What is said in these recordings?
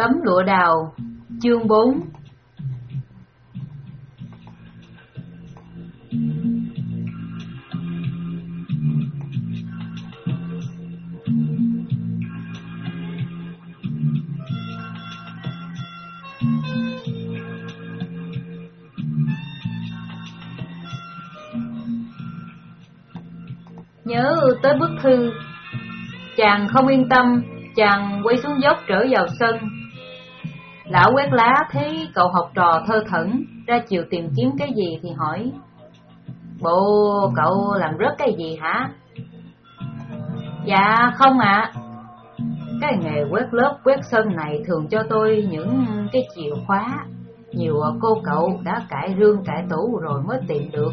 Tấm lụa đào, Chương 4 Nhớ tới bức thư, Chàng không yên tâm, Chàng quay xuống dốc trở vào sân. Lão quét lá thấy cậu học trò thơ thẩn, Ra chiều tìm kiếm cái gì thì hỏi, Bộ, cậu làm rớt cái gì hả? Dạ không ạ. Cái nghề quét lớp, quét sân này thường cho tôi những cái chìa khóa. Nhiều cô cậu đã cải rương cải tủ rồi mới tìm được.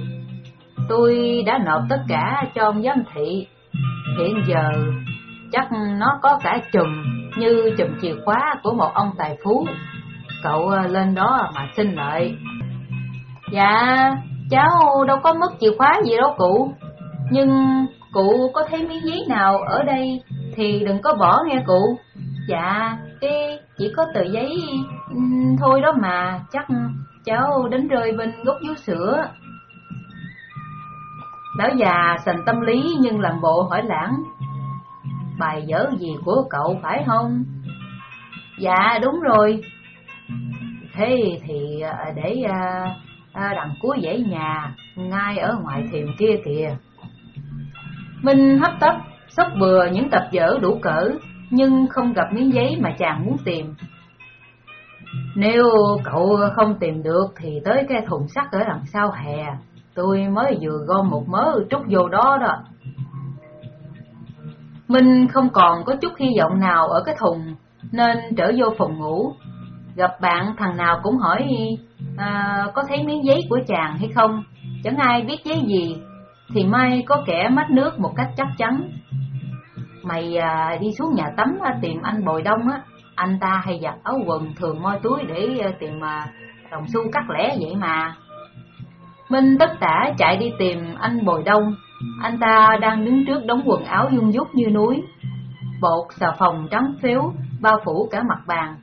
Tôi đã nộp tất cả cho ông giám thị. Hiện giờ chắc nó có cả chùm như chùm chìa khóa của một ông tài phú. Cậu ờ, lên đó mà xin lợi Dạ, cháu đâu có mất chìa khóa gì đâu cụ. Nhưng cụ có thấy miếng giấy nào ở đây thì đừng có bỏ nghe cụ. Dạ, cái chỉ có tờ giấy thôi đó mà Chắc cháu đánh rơi bên gốc vú sữa. Lão già sành tâm lý nhưng làm bộ hỏi lãng. Bài dở gì của cậu phải không? Dạ đúng rồi. Thế thì à, để à, à, đằng cuối dãy nhà, Ngay ở ngoài thềm kia kìa. Minh hấp tấp, Xốc bừa những tập vở đủ cỡ, Nhưng không gặp miếng giấy mà chàng muốn tìm. Nếu cậu không tìm được Thì tới cái thùng sắt ở đằng sau hè, Tôi mới vừa gom một mớ trút vô đó đó. Minh không còn có chút hy vọng nào ở cái thùng Nên trở vô phòng ngủ. Gặp bạn thằng nào cũng hỏi à, Có thấy miếng giấy của chàng hay không? Chẳng ai biết giấy gì Thì may có kẻ mách nước một cách chắc chắn. Mày à, đi xuống nhà tắm à, tìm anh Bồi Đông á. Anh ta hay giặt áo quần thường moi túi để à, tìm à, đồng xu cắt lẻ vậy mà. Minh tất tả chạy đi tìm anh Bồi Đông. Anh ta đang đứng trước đống quần áo dung dút như núi. Bột xà phòng trắng phếu bao phủ cả mặt bàn.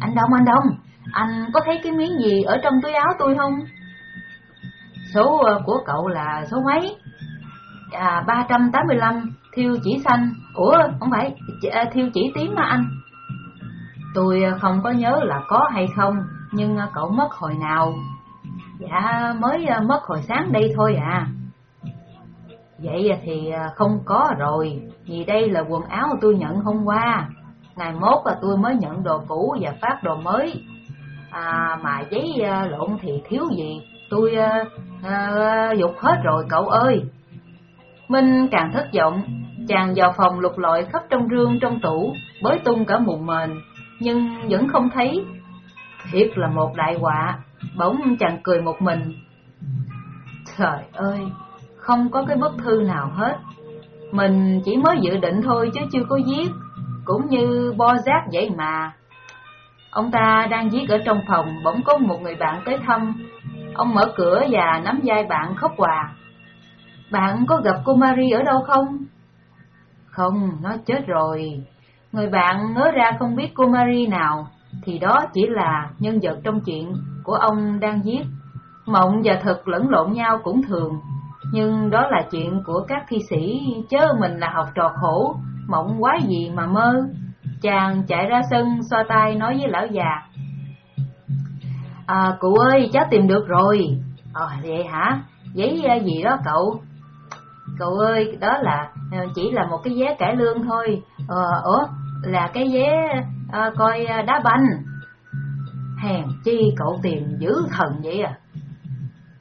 Anh Đông, anh Đông, anh có thấy cái miếng gì ở trong túi áo tôi không? Số ờ, của cậu là số mấy? À, 385, thiêu chỉ xanh. Ủa, không phải, ờ, thiêu chỉ tím mà anh? Tôi ờ, không có nhớ là có hay không Nhưng cậu mất hồi nào? Dạ mới mất hồi sáng đây thôi à. Vậy thì à, không có rồi Vì đây là quần áo tôi nhận hôm qua. Ngày mốt là tôi mới nhận đồ cũ và phát đồ mới. À, Mà giấy à, lộn thì thiếu gì? Tôi à, à, dục hết rồi cậu ơi. Minh càng thất vọng Chàng vào phòng lục lọi khắp trong rương trong tủ Bới tung cả mùng mền Nhưng vẫn không thấy. Thiệt là một đại họa Bỗng chàng cười một mình. Trời ơi! Không có cái bức thư nào hết. Mình chỉ mới dự định thôi chứ chưa có viết Cũng như bo giác vậy mà. Ông ta đang viết ở trong phòng Bỗng có một người bạn tới thăm. Ông mở cửa và nắm vai bạn khóc hòa. Bạn có gặp cô Marie ở đâu không? Không, nó chết rồi. Người bạn ngớ ra không biết cô Marie nào Thì đó chỉ là nhân vật trong chuyện của ông đang viết. Mộng và thực lẫn lộn nhau cũng thường, nhưng đó là chuyện của các thi sĩ, chớ mình là học trò khổ, mộng quá gì mà mơ. Chàng chạy ra sân xoa tay nói với lão già. À, cụ ơi, cháu tìm được rồi. Ờ, vậy hả? Giấy à, gì đó cậu? Cậu ơi, đó là à, chỉ là một cái vé cải lương thôi. Ờ, ủa, là cái vé à, coi à, đá banh. Hèn chi cậu tìm dữ thần vậy à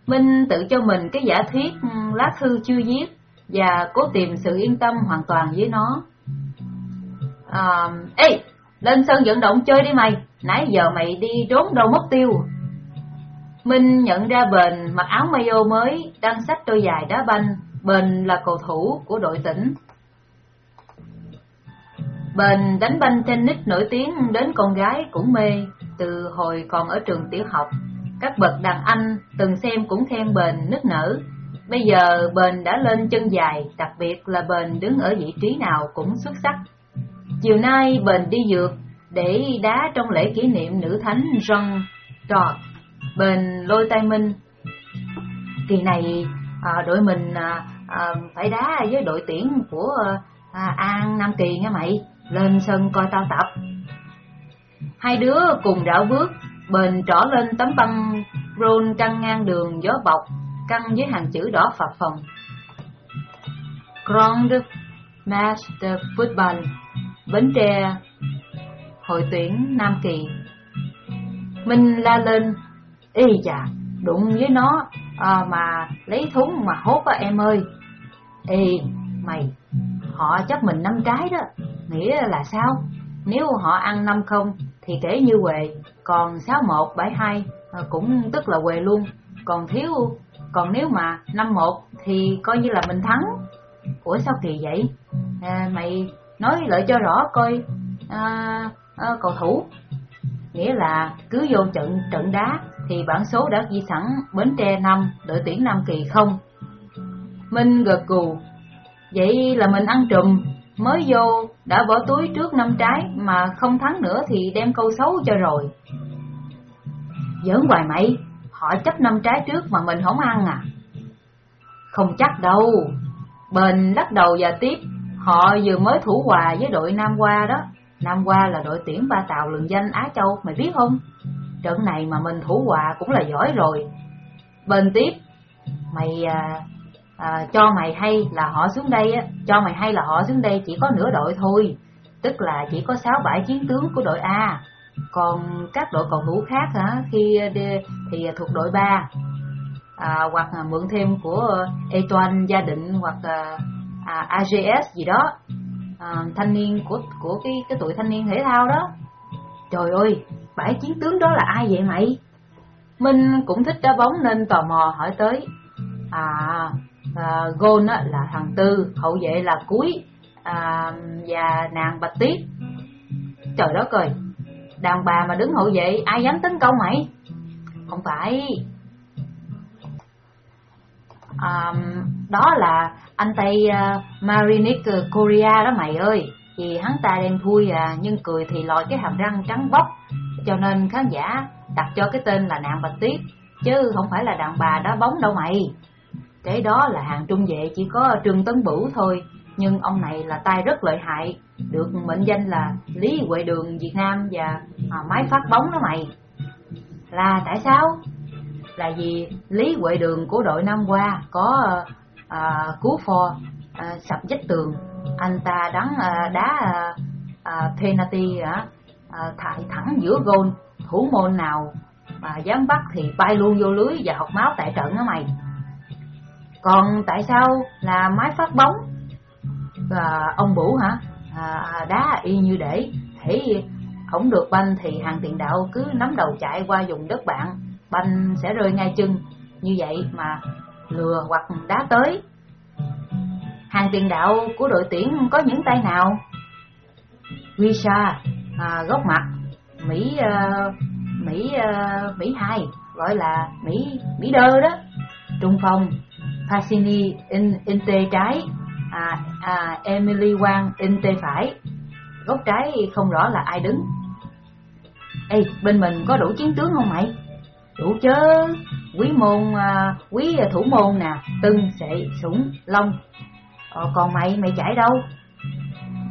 Minh tự cho mình cái giả thuyết ừ, lá thư chưa viết Và cố tìm sự yên tâm hoàn toàn với nó. À, Ê, lên sân vận động chơi đi mày. Nãy giờ mày đi trốn đâu mất tiêu. Minh nhận ra Bền mặc áo mayo mới Đang xách đôi dài đá banh. Bền là cầu thủ của đội tỉnh. Bền đánh banh tennis nổi tiếng đến con gái cũng mê từ hồi còn ở trường tiểu học. Các bậc đàn anh từng xem cũng khen Bền nức nở. Bây giờ Bền đã lên chân dài, đặc biệt là Bền đứng ở vị trí nào cũng xuất sắc. Chiều nay Bền đi dược, để đá trong lễ kỷ niệm nữ thánh Jean trọt bền lôi tay minh. Kỳ này à, đội mình à, à, phải đá với đội tuyển của à, An Nam Kỳ nha mày, lên sân coi tao tập. Hai đứa cùng đảo bước, bền trỏ lên tấm băng rôn căng ngang đường gió bọc, căng với hàng chữ đỏ phập phồng. Grand Master Football, Bến Tre, hội tuyển Nam Kỳ. Minh la lên, Ý chà, đụng với nó à, mà lấy thúng mà hốt á em ơi. Ê, mày, họ chấp mình năm trái đó, nghĩa là sao? Nếu họ ăn năm không thì kể như quề, còn sáu một bảy hai à, cũng tức là què luôn, còn thiếu, còn nếu mà năm một thì coi như là mình thắng. Ủa sao kỳ vậy? À, mày nói lại cho rõ coi à, à, cầu thủ nghĩa là cứ vô trận trận đá thì bản số đã ghi sẵn Bến Tre năm đội tuyển Nam Kỳ không. Minh gật gù, vậy là mình ăn trùm, mới vô đã bỏ túi trước năm trái mà không thắng nữa thì đem câu xấu cho rồi. Giỡn hoài mày, họ chấp năm trái trước mà mình không ăn à? Không chắc đâu, bền lắc đầu và tiếp, họ vừa mới thủ hòa với đội Nam Qua đó. Nam qua là đội tuyển ba tàu lừng danh Á Châu, mày biết không? Trận này mà mình thủ hòa cũng là giỏi rồi. Bên tiếp, mày à, à, cho mày hay là họ xuống đây á, cho mày hay là họ xuống đây chỉ có nửa đội thôi, tức là chỉ có sáu bảy chiến tướng của đội A. Còn các đội cầu thủ khác hả, khi đi, thì thuộc đội 3. À, hoặc là mượn thêm của Etoan gia định hoặc à, à, AGS gì đó. À, thanh niên của của cái cái tuổi thanh niên thể thao đó. Trời ơi bãi chiến tướng đó là ai vậy mày? Minh cũng thích đá bóng nên tò mò hỏi tới. À, à gôn á, là thằng tư hậu vệ là cuối à, và nàng bạch tuyết. Trời đất ơi đàn bà mà đứng hậu vệ ai dám tấn công mày? Không phải. À, đó là anh Tây ờ, uh, marinic Korea đó mày ơi. Vì hắn ta đen thui à Nhưng cười thì lòi cái hàm răng trắng bóc. Cho nên khán giả đặt cho cái tên là nạn bạch tuyết Chứ không phải là đàn bà đá bóng đâu mày. Cái đó là hàng trung vệ chỉ có Trương Tấn Bửu thôi. Nhưng ông này là tay rất lợi hại Được mệnh danh là Lý Huệ Đường Việt Nam Và à, máy phát bóng đó mày. Là tại sao? Là vì Lý Huệ Đường của đội năm qua có à, cứu phò à, sập vách tường. Anh ta đắng à, ờ, đá à, à, penalty à, à, thải thẳng giữa gôn. Thủ môn nào mà dám bắt thì bay luôn vô lưới và học máu tại trận đó mày. Còn tại sao là máy phát bóng? À, ông bủ hả? À, đá y như để thể không được banh thì hàng tiền đạo cứ nắm đầu chạy qua dùng đất bạn banh sẽ rơi ngay chân như vậy mà lừa hoặc đá tới. Hàng tiền đạo của đội tuyển có những tay nào? visa à, góc mặt, Mỹ uh, Mỹ uh, Mỹ hai gọi là Mỹ Mỹ đơ đó. Trung phong, Pasini in, in tê trái, à, à, Emily Wang in tê phải. Góc trái không rõ là ai đứng. Ê, bên mình có đủ chiến tướng không mày? Đủ chứ, quý môn à, quý thủ môn nè tưng sệ sủng long. Ờ, còn mày mày chạy đâu?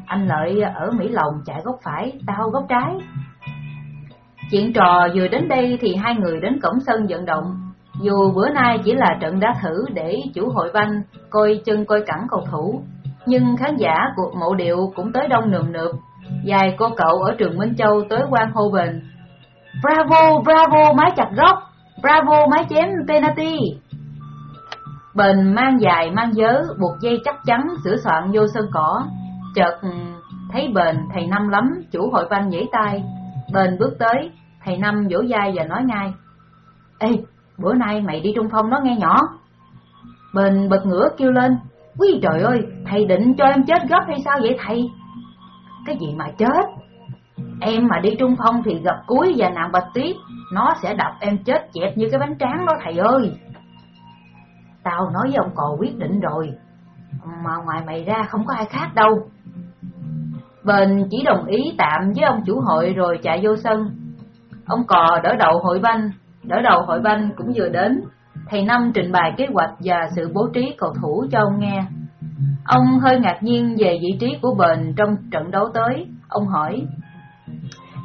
Anh lợi ở mỹ lòng chạy góc phải tao góc trái. Chuyện trò vừa đến đây thì hai người đến cổng sân vận động. Dù bữa nay chỉ là trận đá thử để chủ hội văn coi chân coi cẳng cầu thủ nhưng khán giả của mộ điệu cũng tới đông nườm nượp dài cô cậu ở trường minh châu tới quan hô Bình, bravo bravo máy chặt góc Bravo máy chém penalty. Bình mang dài mang dớ, buộc dây chắc chắn, sửa soạn vô sân cỏ. Chợt ừ, thấy bền, thầy Năm lắm, chủ hội văn nhảy tay. Bền bước tới, thầy Năm vỗ vai và nói ngay. Ê, bữa nay mày đi trung phong nó nghe nhỏ. Bền bật ngửa kêu lên. Quý trời ơi, thầy định cho em chết gấp hay sao vậy thầy? Cái gì mà chết? Em mà đi trung phong thì gặp cuối và nàng bạch tuyết Nó sẽ đập em chết chẹp như cái bánh tráng đó thầy ơi Tao nói với ông cò quyết định rồi Mà ngoài mày ra không có ai khác đâu Bền chỉ đồng ý tạm với ông chủ hội rồi chạy vô sân. Ông cò đỡ đầu hội banh, đỡ đầu hội banh cũng vừa đến. Thầy Năm trình bày kế hoạch và sự bố trí cầu thủ cho ông nghe. Ông hơi ngạc nhiên về vị trí của Bền trong trận đấu tới. Ông hỏi,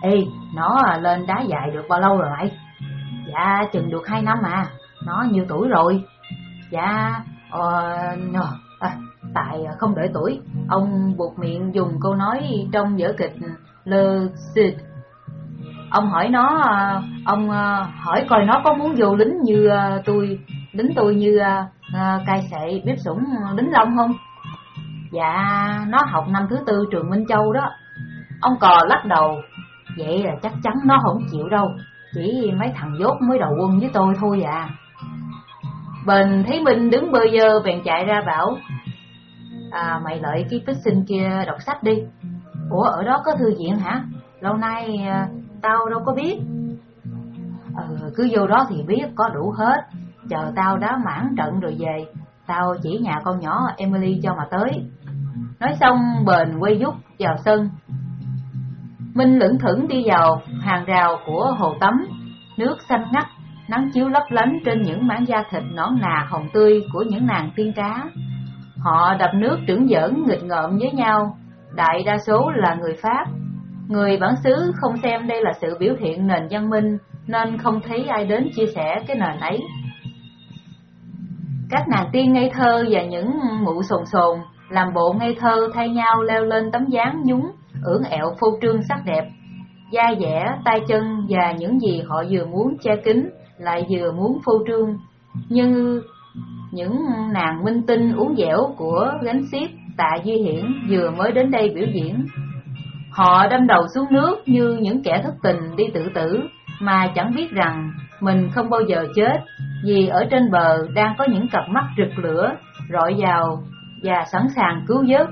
Ê, nó lên đá dài được bao lâu rồi vậy? Dạ, chừng được 2 năm à, nó nhiều tuổi rồi? Dạ, ờ, à, tại không đợi tuổi, ông buộc miệng dùng câu nói trong vở kịch Le Cid. Ông hỏi nó, ông ờ, hỏi coi nó có muốn vô lính như ờ, tôi, lính tôi như ờ, cai sệ bếp sủng lính long không? Dạ, nó học năm thứ tư trường Minh Châu đó. Ông cò lắc đầu, vậy là chắc chắn nó không chịu đâu, chỉ mấy thằng dốt mới đầu quân với tôi thôi à. Bền thấy Minh đứng bơ dơ bèn chạy ra bảo À mày lợi cái phích sinh kia đọc sách đi Ủa ở đó có thư viện hả? Lâu nay à, tao đâu có biết Ừ cứ vô đó thì biết có đủ hết Chờ tao đá mãn trận rồi về Tao chỉ nhà con nhỏ Emily cho mà tới Nói xong bền quay dút vào sân Minh lững thững đi vào hàng rào của hồ tắm Nước xanh ngắt nắng chiếu lấp lánh trên những mảng da thịt nõn nà hồng tươi của những nàng tiên cá. Họ đập nước trưởng giỡn nghịch ngợm với nhau, đại đa số là người Pháp. Người bản xứ không xem đây là sự biểu hiện nền văn minh nên không thấy ai đến chia sẻ cái nền ấy. Các nàng tiên ngây thơ và những mụ sồn sồn làm bộ ngây thơ thay nhau leo lên tấm dáng nhúng, ưỡn ẹo phô trương sắc đẹp, da dẻ, tay chân và những gì họ vừa muốn che kín lại vừa muốn phô trương, như những nàng minh tinh uống dẻo của gánh xiếc tạ Duy Hiển vừa mới đến đây biểu diễn. Họ đâm đầu xuống nước như những kẻ thất tình đi tự tử, mà chẳng biết rằng mình không bao giờ chết, vì ở trên bờ đang có những cặp mắt rực lửa, rọi vào và sẵn sàng cứu vớt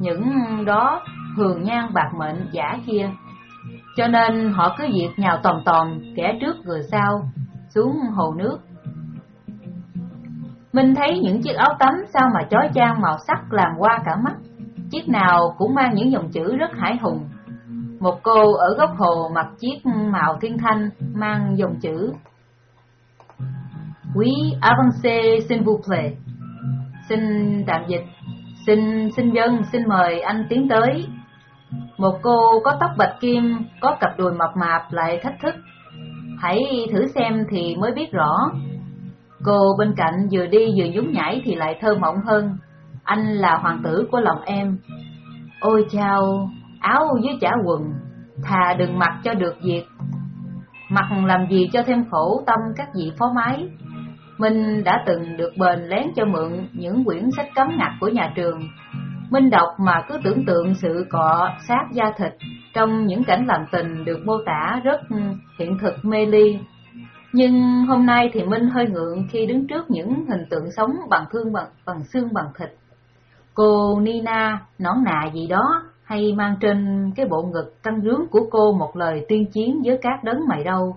những đó hường nhan bạc mệnh giả kia. Cho nên họ cứ việc nhào tòm tòm, kẻ trước người sau, xuống hồ nước. Minh thấy những chiếc áo tắm sao mà chói chang màu sắc làm qua cả mắt, chiếc nào cũng mang những dòng chữ rất hải hùng. Một cô ở góc hồ mặc chiếc màu thiên thanh mang dòng chữ Quý avance s'il vous plaît. Xin tạm dịch, xin xin dân, xin mời anh tiến tới. Một cô có tóc bạch kim, có cặp đùi mập mạp lại thách thức Hãy thử xem thì mới biết rõ. Cô bên cạnh vừa đi vừa nhún nhảy thì lại thơ mộng hơn. Anh là hoàng tử của lòng em. Ôi chao, áo với chả quần, thà đừng mặc cho được việc. Mặc làm gì cho thêm khổ tâm các vị phó mái. Minh đã từng được bền lén cho mượn những quyển sách cấm ngặt của nhà trường. Minh đọc mà cứ tưởng tượng sự cọ sát da thịt trong những cảnh làm tình được mô tả rất hiện thực mê ly. Nhưng hôm nay thì Minh hơi ngượng khi đứng trước những hình tượng sống bằng thương bằng, bằng xương bằng thịt. Cô Nina nón nà gì đó hay mang trên cái bộ ngực căng rướng của cô một lời tuyên chiến với các đấng mày đâu.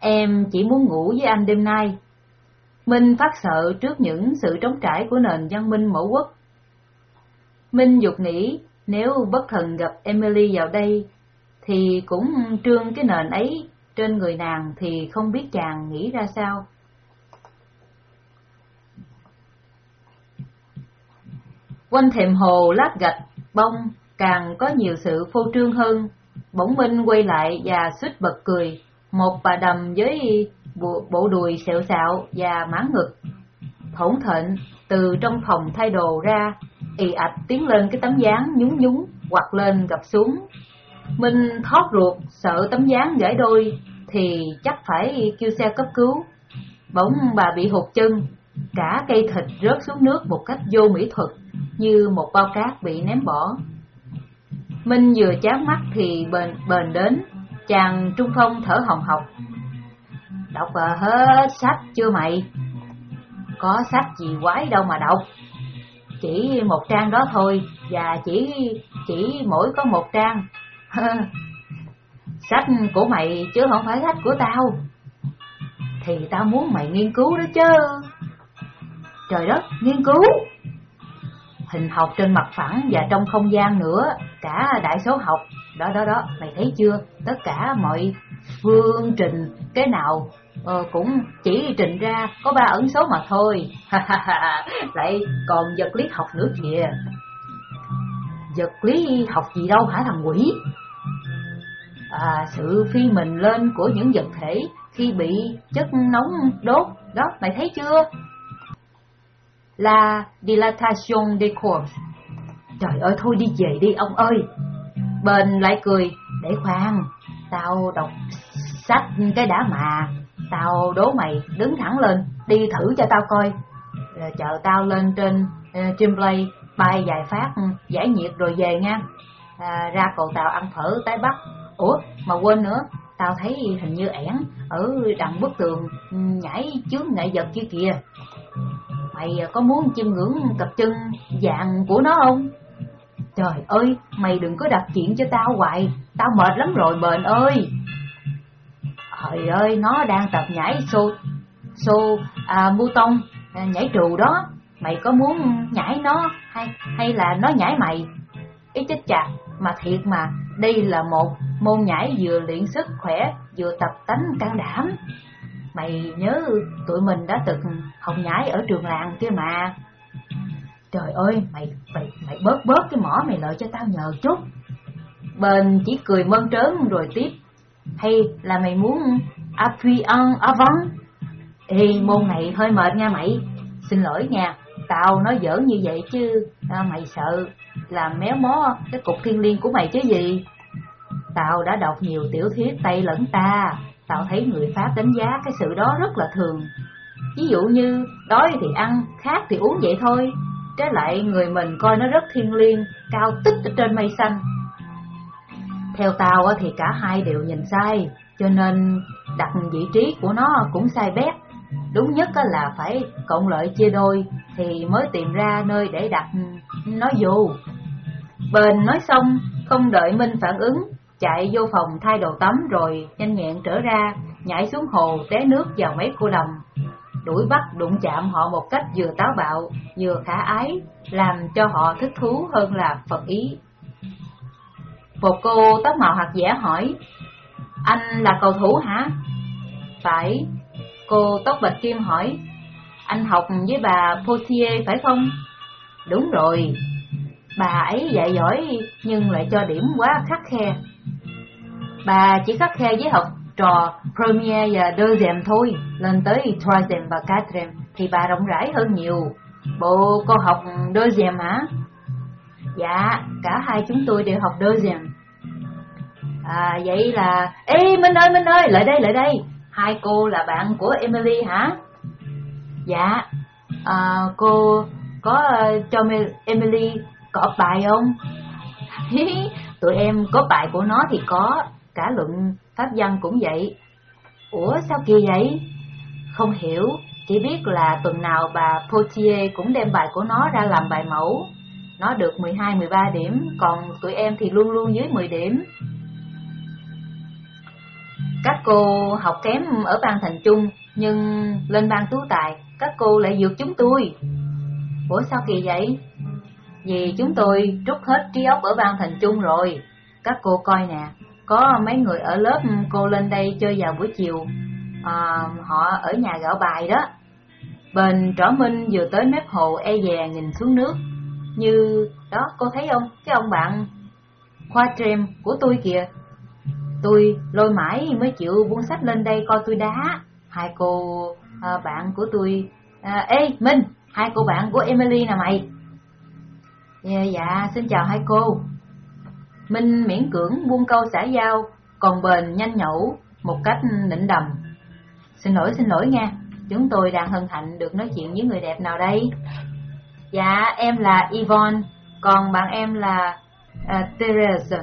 Em chỉ muốn ngủ với anh đêm nay. Minh phát sợ trước những sự trống trải của nền văn minh mẫu quốc. Minh dục nghĩ nếu bất thần gặp Emily vào đây, thì cũng trương cái nền ấy trên người nàng thì không biết chàng nghĩ ra sao. Quanh thềm hồ lát gạch, bông càng có nhiều sự phô trương hơn. Bỗng Minh quay lại và suýt bật cười, một bà đầm với bộ, bộ đùi sẹo xạo và má ngực. Thổn thệnh từ trong phòng thay đồ ra, ì ạch tiến lên cái tấm dáng nhún nhún, hoặc lên gập xuống. Minh thót ruột, sợ tấm dáng gãy đôi, thì chắc phải kêu xe cấp cứu. Bỗng bà bị hụt chân, cả cây thịt rớt xuống nước một cách vô mỹ thuật, như một bao cát bị ném bỏ. Minh vừa chán mắt thì bền bền đến, chàng trung phong thở hồng hộc. Đọc ờ, hết sách chưa mày? Có sách gì quái đâu mà đọc chỉ một trang đó thôi và chỉ chỉ mỗi có một trang sách của mày chứ không phải sách của tao thì tao muốn mày nghiên cứu đó chứ trời đất nghiên cứu hình học trên mặt phẳng và trong không gian nữa, cả đại số học. Đó đó đó, mày thấy chưa? Tất cả mọi phương trình cái nào ờ, cũng chỉ trình ra có ba ẩn số mà thôi. Lại còn vật lý học nữa kìa. Vật lý học gì đâu hả thằng quỷ? À, sự phi mình lên của những vật thể khi bị chất nóng đốt, đó mày thấy chưa? là dilatation de corps. Trời ơi thôi đi về đi ông ơi. Bên lại cười, để khoan, tao đọc sách cái đã mà, tao đố mày đứng thẳng lên, đi thử cho tao coi. Chờ tao lên trên uh, bay vài phát ừ, giải nhiệt rồi về nha. À, ra cầu tàu ăn phở tái bắc. Ủa mà quên nữa, tao thấy hình như ẻn ở đằng bức tường ừ, nhảy chướng nghệ vật kia kìa. Mày có muốn chiêm ngưỡng cặp chân dạng của nó không? Trời ơi, mày đừng có đặt chuyện cho tao hoài, tao mệt lắm rồi bền ơi. Trời ơi, nó đang tập nhảy xô, xô à, mu tông, à, nhảy trù đó. Mày có muốn nhảy nó hay hay là nó nhảy mày? Ý chết chà, mà thiệt mà, đây là một môn nhảy vừa luyện sức khỏe, vừa tập tánh can đảm. Mày nhớ tụi mình đã từng học nhảy ở trường làng kia mà. Trời ơi, mày mày mày bớt bớt cái mỏ mày lợi cho tao nhờ chút. Bên chỉ cười mơn trớn rồi tiếp. Hay là mày muốn appui en avant? Ê, môn này hơi mệt nha mày. Xin lỗi nha, tao nói giỡn như vậy chứ à, mày sợ làm méo mó cái cục thiên liêng của mày chứ gì. Tao đã đọc nhiều tiểu thuyết Tây lẫn ta, tao thấy người Pháp đánh giá cái sự đó rất là thường. Ví dụ như đói thì ăn, khát thì uống vậy thôi. Trái lại người mình coi nó rất thiên liêng, cao tích ở trên mây xanh. Theo tao thì cả hai đều nhìn sai, cho nên đặt vị trí của nó cũng sai bét. Đúng nhất là phải cộng lợi chia đôi thì mới tìm ra nơi để đặt nó vô. Bền nói xong, không đợi Minh phản ứng, chạy vô phòng thay đồ tắm rồi nhanh nhẹn trở ra, nhảy xuống hồ té nước vào mấy cô đồng. Đuổi bắt đụng chạm họ một cách vừa táo bạo, vừa khả ái, làm cho họ thích thú hơn là phật ý. Một cô tóc màu hạt dẻ hỏi, anh là cầu thủ hả? Phải. Cô tóc bạch kim hỏi, anh học với bà Potier phải không? Đúng rồi. Bà ấy dạy giỏi nhưng lại cho điểm quá khắc khe. Bà chỉ khắc khe với học trò Premier và Deuxième thôi, lên tới Troisième và Quatrième thì bà rộng rãi hơn nhiều. Bộ cô học Deuxième hả? Dạ, cả hai chúng tôi đều học Deuxième. À, vậy là... Ê, Minh ơi, Minh ơi, lại đây, lại đây. Hai cô là bạn của Emily hả? Dạ, à, cô có uh, cho Emily có bài không? Tụi em có bài của nó thì có, cả luận pháp văn cũng vậy. Ủa sao kỳ vậy? Không hiểu, chỉ biết là tuần nào bà Potier cũng đem bài của nó ra làm bài mẫu. Nó được 12-13 điểm, còn tụi em thì luôn luôn dưới 10 điểm. Các cô học kém ở ban thành trung, nhưng lên ban tú tài, các cô lại vượt chúng tôi. Ủa sao kỳ vậy? Vì chúng tôi trút hết trí óc ở ban thành trung rồi. Các cô coi nè, có mấy người ở lớp cô lên đây chơi vào buổi chiều, à, họ ở nhà gạo bài đó. Bên trỏ minh vừa tới mép hồ e dè nhìn xuống nước, như đó cô thấy không, cái ông bạn khoa trem của tôi kìa. Tôi lôi mãi mới chịu buông sách lên đây coi tôi đá. Hai cô à, bạn của tôi, à, ê Minh, hai cô bạn của Emily nè mày. Dạ, dạ, xin chào hai cô. Minh miễn cưỡng buông câu xã giao, còn bền nhanh nhẩu một cách nịnh đầm. Xin lỗi, xin lỗi nha, chúng tôi đang hân hạnh được nói chuyện với người đẹp nào đây? Dạ, em là Yvonne, còn bạn em là uh, Therese.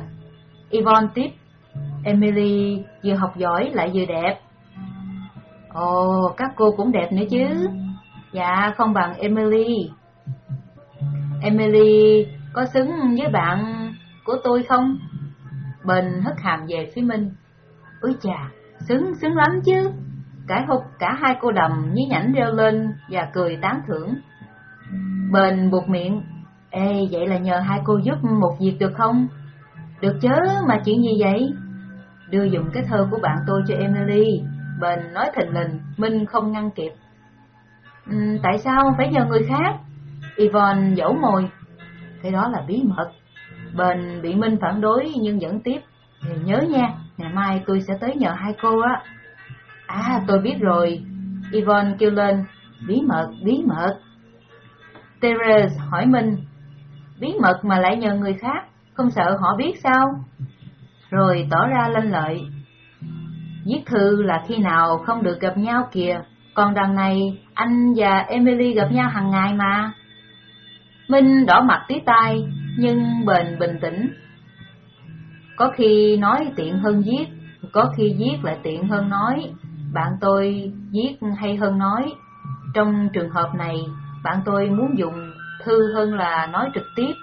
Yvonne tiếp, Emily vừa học giỏi lại vừa đẹp. Ồ, các cô cũng đẹp nữa chứ. Dạ, không bằng Emily. Emily có xứng với bạn của tôi không? Bình hất hàm về phía Minh. Úi chà, xứng, xứng lắm chứ. Cả hụt cả hai cô đầm nhí nhảnh reo lên và cười tán thưởng. Bình buộc miệng. Ê, vậy là nhờ hai cô giúp một việc được không? Được chứ, mà chuyện gì vậy? Đưa dùng cái thơ của bạn tôi cho Emily. Bền nói thình lình, Minh không ngăn kịp. Uhm, tại sao phải nhờ người khác? Yvonne dẫu mồi. Cái đó là bí mật. Bền bị Minh phản đối nhưng vẫn tiếp. Thì nhớ nha, ngày mai tôi sẽ tới nhờ hai cô á. À, tôi biết rồi. Yvonne kêu lên, bí mật, bí mật. Therese hỏi Minh, bí mật mà lại nhờ người khác, không sợ họ biết sao? Rồi tỏ ra lanh lợi. Viết thư là khi nào không được gặp nhau kìa, còn đằng này anh và Emily gặp nhau hàng ngày mà. Minh đỏ mặt tí tai, nhưng bền bình tĩnh. Có khi nói tiện hơn viết, có khi viết lại tiện hơn nói. Bạn tôi viết hay hơn nói. Trong trường hợp này, bạn tôi muốn dùng thư hơn là nói trực tiếp.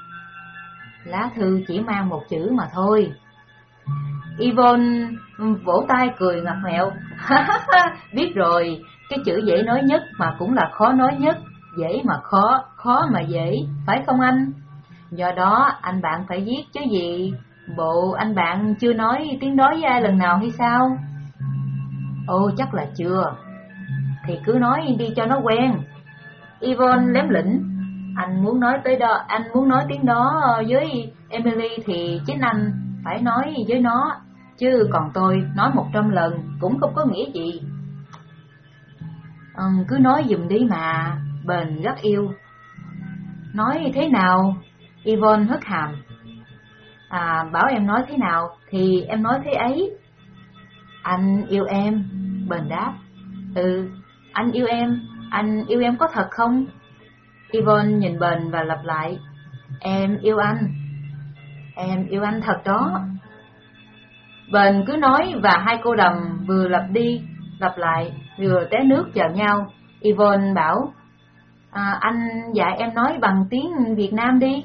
Lá thư chỉ mang một chữ mà thôi. Yvonne vỗ tay cười ngặt nghẹo. Biết rồi, cái chữ dễ nói nhất mà cũng là khó nói nhất, dễ mà khó, khó mà dễ, phải không anh? Do đó anh bạn phải viết chứ gì, bộ anh bạn chưa nói tiếng đó với ai lần nào hay sao? Ồ chắc là chưa, thì cứ nói đi cho nó quen. Yvonne lém lĩnh, anh muốn nói tới đó, anh muốn nói tiếng đó với Emily thì chính anh phải nói với nó, chứ còn tôi nói một trăm lần cũng không có nghĩa gì. Ừ, cứ nói dùm đi mà, bền rất yêu. Nói thế nào? Yvonne hất hàm. À, bảo em nói thế nào thì em nói thế ấy. Anh yêu em, bền đáp. Ừ, anh yêu em, anh yêu em có thật không? Yvonne nhìn bền và lặp lại. Em yêu anh. Em yêu anh thật đó. Bền cứ nói và hai cô đầm vừa lặp đi, lặp lại, vừa té nước vào nhau. Yvonne bảo, à, anh dạy em nói bằng tiếng Việt Nam đi.